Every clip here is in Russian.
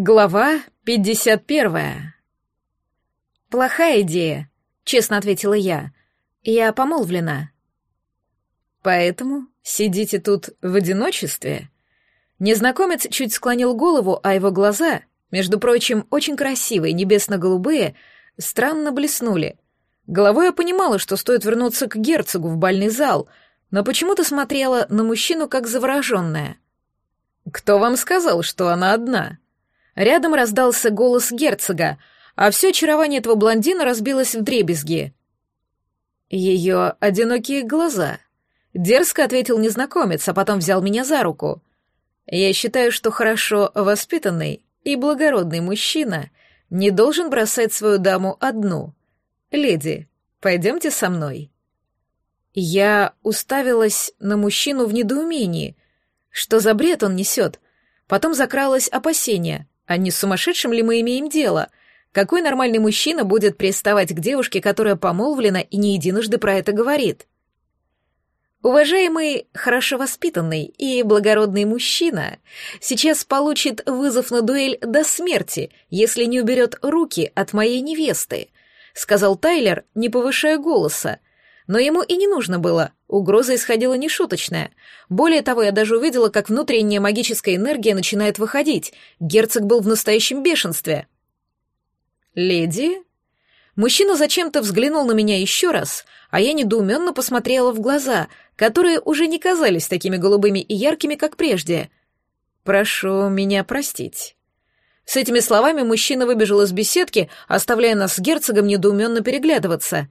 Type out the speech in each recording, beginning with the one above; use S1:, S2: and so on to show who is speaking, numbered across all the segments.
S1: Глава 51. Плохая идея, честно ответила я. Я помолвлена. Поэтому сидите тут в одиночестве? Незнакомец чуть склонил голову, а его глаза, между прочим, очень красивые, небесно-голубые, странно блеснули. Головой я понимала, что стоит вернуться к герцогу в бальный зал, но почему-то смотрела на мужчину как завороженная. «Кто вам сказал, что она одна?» Рядом раздался голос герцога, а все очарование этого блондина разбилось в дребезги. Ее одинокие глаза. Дерзко ответил незнакомец, а потом взял меня за руку. Я считаю, что хорошо воспитанный и благородный мужчина не должен бросать свою даму одну. Леди, пойдемте со мной. Я уставилась на мужчину в недоумении. Что за бред он несет? Потом закралось опасение. А не с сумасшедшим ли мы имеем дело? Какой нормальный мужчина будет приставать к девушке, которая помолвлена и не единожды про это говорит? Уважаемый, хорошо воспитанный и благородный мужчина сейчас получит вызов на дуэль до смерти, если не уберет руки от моей невесты, сказал Тайлер, не повышая голоса, но ему и не нужно было, угроза исходила нешуточная. Более того, я даже увидела, как внутренняя магическая энергия начинает выходить. Герцог был в настоящем бешенстве. «Леди?» Мужчина зачем-то взглянул на меня еще раз, а я недоуменно посмотрела в глаза, которые уже не казались такими голубыми и яркими, как прежде. «Прошу меня простить». С этими словами мужчина выбежал из беседки, оставляя нас с герцогом недоуменно переглядываться.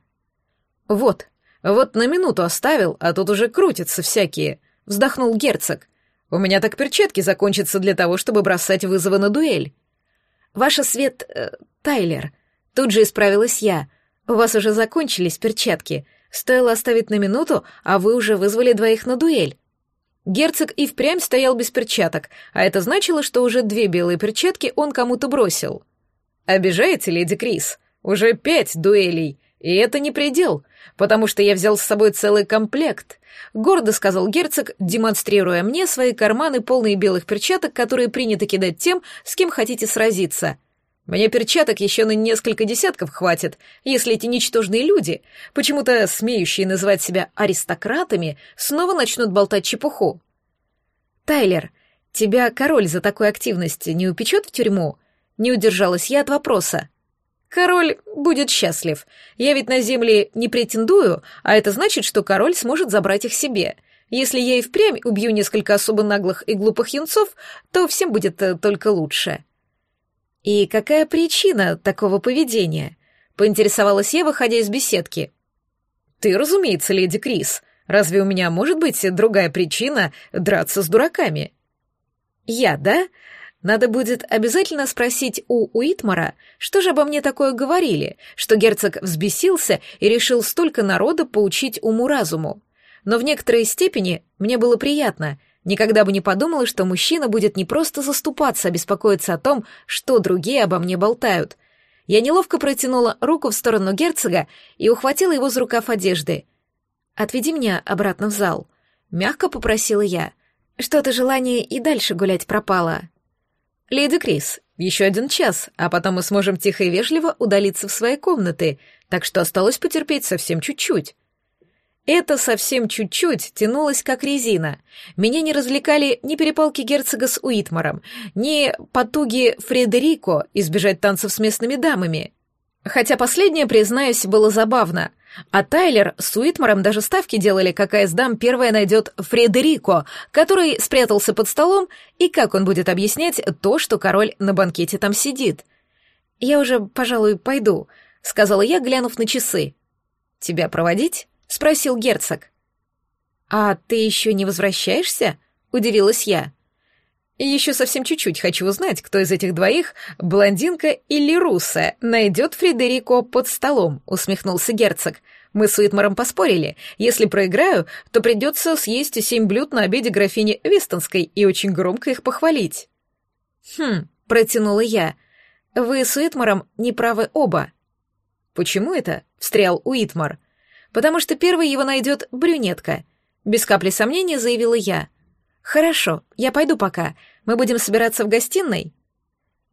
S1: «Вот, вот на минуту оставил, а тут уже крутятся всякие», — вздохнул герцог. «У меня так перчатки закончатся для того, чтобы бросать вызовы на дуэль». «Ваша свет... Э, Тайлер», — тут же исправилась я. «У вас уже закончились перчатки. Стоило оставить на минуту, а вы уже вызвали двоих на дуэль». Герцог и впрямь стоял без перчаток, а это значило, что уже две белые перчатки он кому-то бросил. «Обижаете, леди Крис? Уже пять дуэлей. И это не предел, потому что я взял с собой целый комплект, гордо сказал герцог, демонстрируя мне свои карманы, полные белых перчаток, которые принято кидать тем, с кем хотите сразиться. Мне перчаток еще на несколько десятков хватит, если эти ничтожные люди, почему-то смеющие называть себя аристократами, снова начнут болтать чепуху. Тайлер, тебя король за такую активность не упечет в тюрьму? Не удержалась я от вопроса. Король будет счастлив. Я ведь на земли не претендую, а это значит, что король сможет забрать их себе. Если я и впрямь убью несколько особо наглых и глупых юнцов, то всем будет э, только лучше. И какая причина такого поведения? Поинтересовалась я, выходя из беседки. Ты, разумеется, леди Крис. Разве у меня может быть другая причина драться с дураками? Я, да? Надо будет обязательно спросить у Уитмара, что же обо мне такое говорили, что герцог взбесился и решил столько народа поучить уму-разуму. Но в некоторой степени мне было приятно. Никогда бы не подумала, что мужчина будет не просто заступаться, а беспокоиться о том, что другие обо мне болтают. Я неловко протянула руку в сторону герцога и ухватила его за рукав одежды. «Отведи меня обратно в зал», — мягко попросила я. Что-то желание и дальше гулять пропало. «Леди Крис, еще один час, а потом мы сможем тихо и вежливо удалиться в свои комнаты, так что осталось потерпеть совсем чуть-чуть». Это совсем чуть-чуть тянулось как резина. Меня не развлекали ни перепалки герцога с Уитмаром, ни потуги Фредерико избежать танцев с местными дамами. Хотя последнее, признаюсь, было забавно. А Тайлер с Уитмаром даже ставки делали, какая из дам первая найдет Фредерико, который спрятался под столом, и как он будет объяснять то, что король на банкете там сидит. «Я уже, пожалуй, пойду», — сказала я, глянув на часы. «Тебя проводить?» — спросил герцог. «А ты еще не возвращаешься?» — удивилась я. Еще совсем чуть-чуть хочу узнать, кто из этих двоих, блондинка или русая, найдет Фредерико под столом, усмехнулся герцог. Мы с Уитмаром поспорили. Если проиграю, то придется съесть семь блюд на обеде графини Вестонской и очень громко их похвалить. Хм, протянула я. Вы с Уитмаром не правы оба. Почему это? встрял Уитмар. Потому что первый его найдет брюнетка. Без капли сомнения заявила я. «Хорошо, я пойду пока. Мы будем собираться в гостиной?»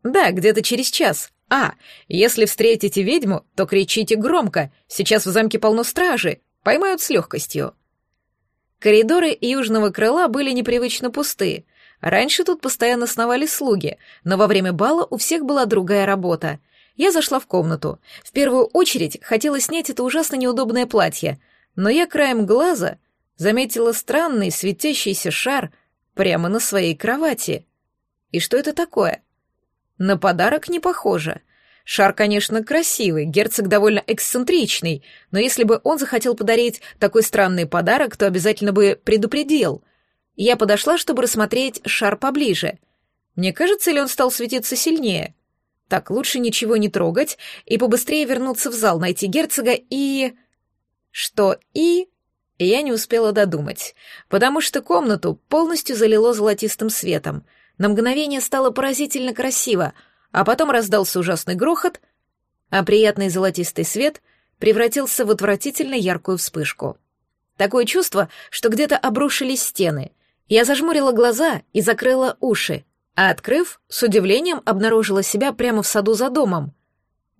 S1: Да, где-то через час. А, если встретите ведьму, то кричите громко. Сейчас в замке полно стражи. Поймают с легкостью. Коридоры южного крыла были непривычно пусты. Раньше тут постоянно сновали слуги, но во время бала у всех была другая работа. Я зашла в комнату. В первую очередь хотела снять это ужасно неудобное платье, но я краем глаза заметила странный светящийся шар прямо на своей кровати. И что это такое? На подарок не похоже. Шар, конечно, красивый, герцог довольно эксцентричный, но если бы он захотел подарить такой странный подарок, то обязательно бы предупредил. Я подошла, чтобы рассмотреть шар поближе. Мне кажется, ли он стал светиться сильнее? Так, лучше ничего не трогать и побыстрее вернуться в зал, найти герцога и... Что «и»? Я не успела додумать, потому что комнату полностью залило золотистым светом — на мгновение стало поразительно красиво, а потом раздался ужасный грохот, а приятный золотистый свет превратился в отвратительно яркую вспышку. Такое чувство, что где-то обрушились стены. Я зажмурила глаза и закрыла уши, а открыв, с удивлением обнаружила себя прямо в саду за домом.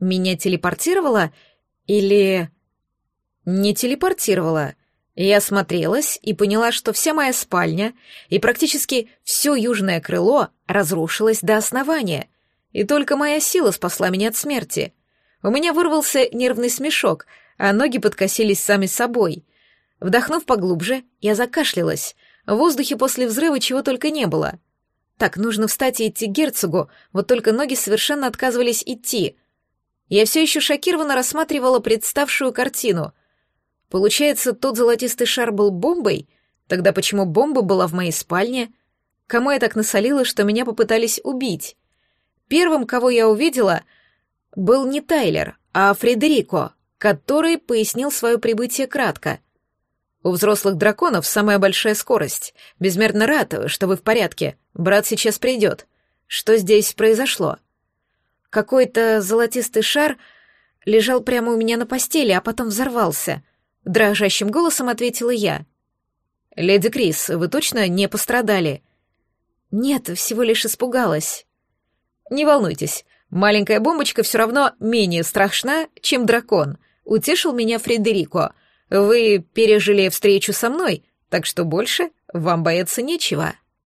S1: Меня телепортировало или... Не телепортировало — я осмотрелась и поняла, что вся моя спальня и практически все южное крыло разрушилось до основания, и только моя сила спасла меня от смерти. У меня вырвался нервный смешок, а ноги подкосились сами собой. Вдохнув поглубже, я закашлялась. В воздухе после взрыва чего только не было. Так, нужно встать и идти к герцогу, вот только ноги совершенно отказывались идти. Я все еще шокированно рассматривала представшую картину — Получается, тот золотистый шар был бомбой? Тогда почему бомба была в моей спальне? Кому я так насолила, что меня попытались убить? Первым, кого я увидела, был не Тайлер, а Фредерико, который пояснил свое прибытие кратко. У взрослых драконов самая большая скорость. Безмерно рад, что вы в порядке. Брат сейчас придет. Что здесь произошло? Какой-то золотистый шар лежал прямо у меня на постели, а потом взорвался — Дрожащим голосом ответила я. «Леди Крис, вы точно не пострадали?» «Нет, всего лишь испугалась». «Не волнуйтесь, маленькая бомбочка все равно менее страшна, чем дракон», — утешил меня Фредерико. «Вы пережили встречу со мной, так что больше вам бояться нечего».